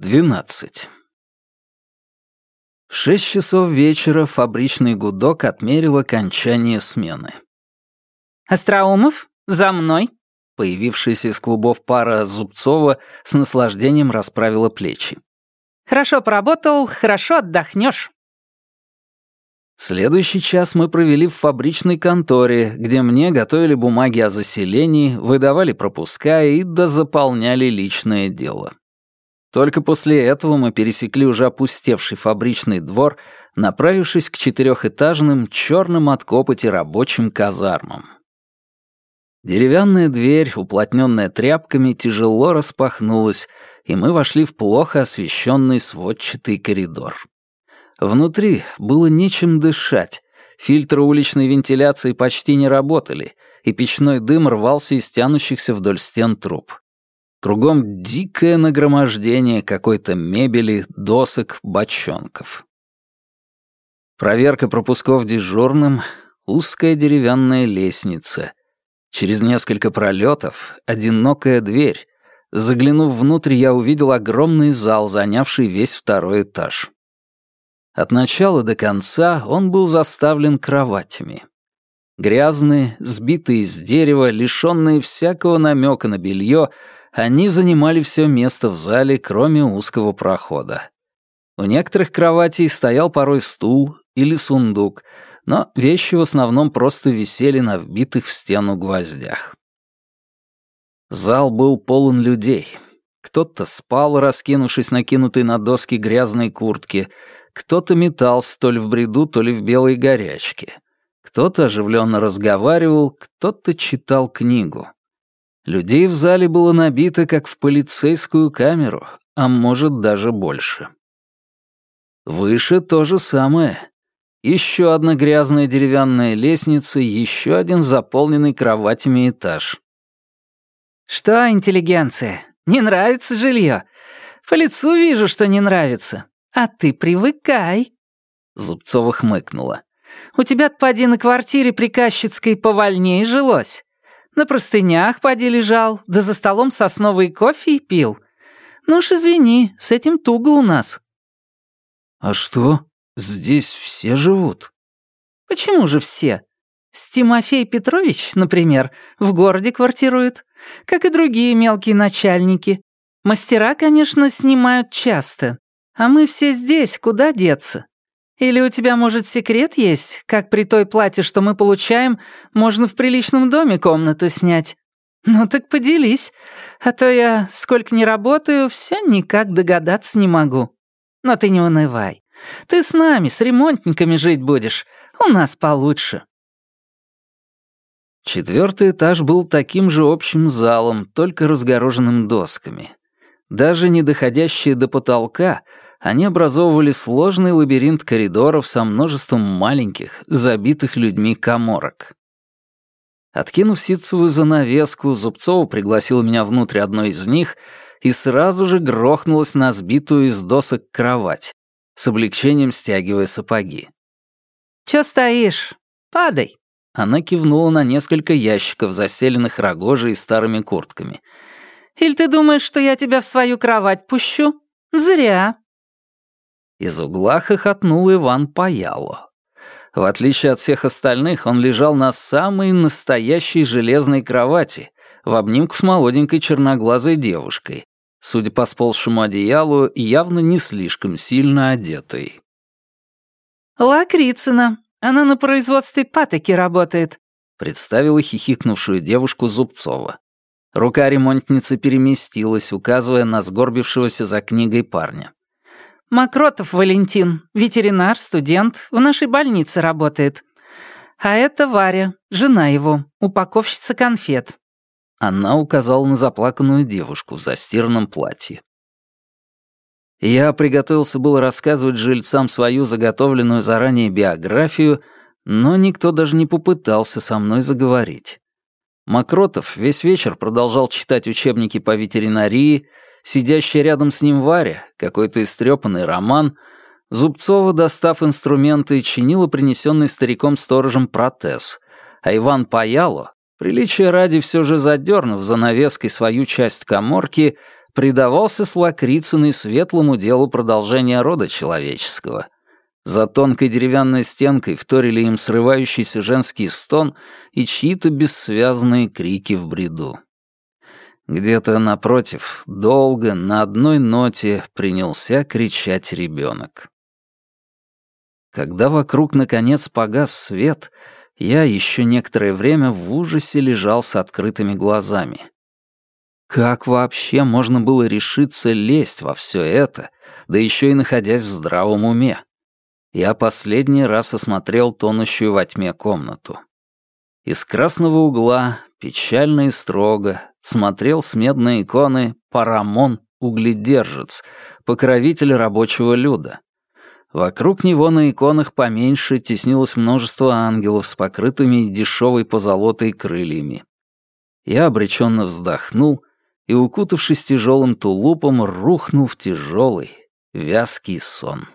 12. В шесть часов вечера фабричный гудок отмерил окончание смены. «Остроумов, за мной!» Появившаяся из клубов пара Зубцова с наслаждением расправила плечи. «Хорошо поработал, хорошо отдохнешь. Следующий час мы провели в фабричной конторе, где мне готовили бумаги о заселении, выдавали пропуска и дозаполняли личное дело. Только после этого мы пересекли уже опустевший фабричный двор, направившись к четырехэтажным черным от копоти рабочим казармам. Деревянная дверь, уплотненная тряпками, тяжело распахнулась, и мы вошли в плохо освещенный сводчатый коридор. Внутри было нечем дышать, фильтры уличной вентиляции почти не работали, и печной дым рвался из тянущихся вдоль стен труб. Кругом дикое нагромождение какой-то мебели, досок, бочонков. Проверка пропусков дежурным, узкая деревянная лестница. Через несколько пролетов одинокая дверь. Заглянув внутрь, я увидел огромный зал, занявший весь второй этаж. От начала до конца он был заставлен кроватями. Грязные, сбитые из дерева, лишенные всякого намека на белье, они занимали все место в зале, кроме узкого прохода. У некоторых кроватей стоял порой стул или сундук, но вещи в основном просто висели на вбитых в стену гвоздях. Зал был полон людей. Кто-то спал, раскинувшись накинутой на доски грязной куртки, кто-то метался то ли в бреду, то ли в белой горячке. Кто-то оживленно разговаривал, кто-то читал книгу. Людей в зале было набито, как в полицейскую камеру, а может даже больше. Выше то же самое. Еще одна грязная деревянная лестница, еще один заполненный кроватями этаж. «Что, интеллигенция, не нравится жилье? По лицу вижу, что не нравится. А ты привыкай». Зубцова хмыкнула. «У тебя-то поди на квартире приказчицкой повольней жилось. На простынях поди лежал, да за столом сосновый кофе и пил. Ну уж извини, с этим туго у нас». «А что, здесь все живут?» «Почему же все? Стимофей Петрович, например, в городе квартирует, как и другие мелкие начальники. Мастера, конечно, снимают часто, а мы все здесь, куда деться? Или у тебя, может, секрет есть, как при той плате, что мы получаем, можно в приличном доме комнату снять? Ну так поделись, а то я, сколько не работаю, все никак догадаться не могу. Но ты не унывай. Ты с нами, с ремонтниками жить будешь. У нас получше. Четвертый этаж был таким же общим залом, только разгороженным досками. Даже не доходящие до потолка — они образовывали сложный лабиринт коридоров со множеством маленьких, забитых людьми коморок. Откинув ситцевую занавеску, Зубцова пригласила меня внутрь одной из них и сразу же грохнулась на сбитую из досок кровать, с облегчением стягивая сапоги. «Чё стоишь? Падай!» Она кивнула на несколько ящиков, заселенных рогожей и старыми куртками. «Или ты думаешь, что я тебя в свою кровать пущу? Зря. Из угла хохотнул Иван Паяло. В отличие от всех остальных, он лежал на самой настоящей железной кровати, в обнимку с молоденькой черноглазой девушкой, судя по сползшему одеялу, явно не слишком сильно одетой. «Лакрицына. Она на производстве патоки работает», представила хихикнувшую девушку Зубцова. Рука ремонтницы переместилась, указывая на сгорбившегося за книгой парня. Макротов Валентин, ветеринар, студент, в нашей больнице работает. А это Варя, жена его, упаковщица конфет». Она указала на заплаканную девушку в застиранном платье. Я приготовился было рассказывать жильцам свою заготовленную заранее биографию, но никто даже не попытался со мной заговорить. Макротов весь вечер продолжал читать учебники по ветеринарии, Сидящая рядом с ним Варя, какой-то истрепанный роман, Зубцова, достав инструменты, чинила принесенный стариком-сторожем протез, а Иван Паяло, приличия ради все же задернув занавеской свою часть коморки, предавался с лакрицыной светлому делу продолжения рода человеческого. За тонкой деревянной стенкой вторили им срывающийся женский стон и чьи-то бессвязные крики в бреду. Где-то напротив, долго, на одной ноте принялся кричать ребенок. Когда вокруг наконец погас свет, я еще некоторое время в ужасе лежал с открытыми глазами. Как вообще можно было решиться лезть во все это, да еще и находясь в здравом уме? Я последний раз осмотрел тонущую во тьме комнату. Из красного угла, печально и строго, смотрел с медной иконы Парамон Угледержец, покровитель рабочего люда. Вокруг него на иконах поменьше теснилось множество ангелов с покрытыми дешевой позолотой крыльями. Я обреченно вздохнул и, укутавшись тяжелым тулупом, рухнул в тяжелый, вязкий сон.